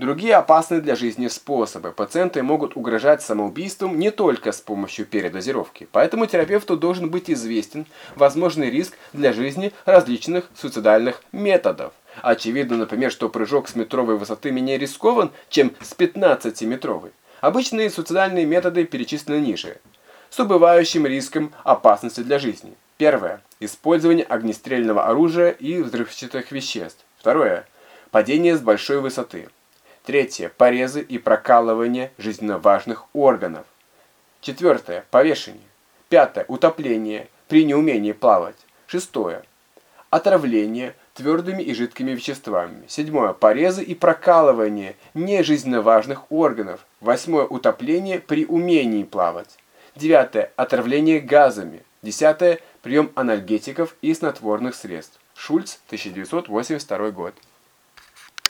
Другие опасные для жизни способы. Пациенты могут угрожать самоубийством не только с помощью передозировки. Поэтому терапевту должен быть известен возможный риск для жизни различных суицидальных методов. Очевидно, например, что прыжок с метровой высоты менее рискован, чем с 15-метровой. Обычные суицидальные методы перечислены ниже. С убывающим риском опасности для жизни. Первое. Использование огнестрельного оружия и взрывчатых веществ. Второе. Падение с большой высоты. Третье. Порезы и прокалывание жизненно важных органов. Четвертое. Повешение. Пятое. Утопление при неумении плавать. Шестое. Отравление твердыми и жидкими веществами. Седьмое. Порезы и прокалывание нежизненно важных органов. Восьмое. Утопление при умении плавать. Девятое. Отравление газами. Десятое. Прием анальгетиков и снотворных средств. Шульц, 1982 год.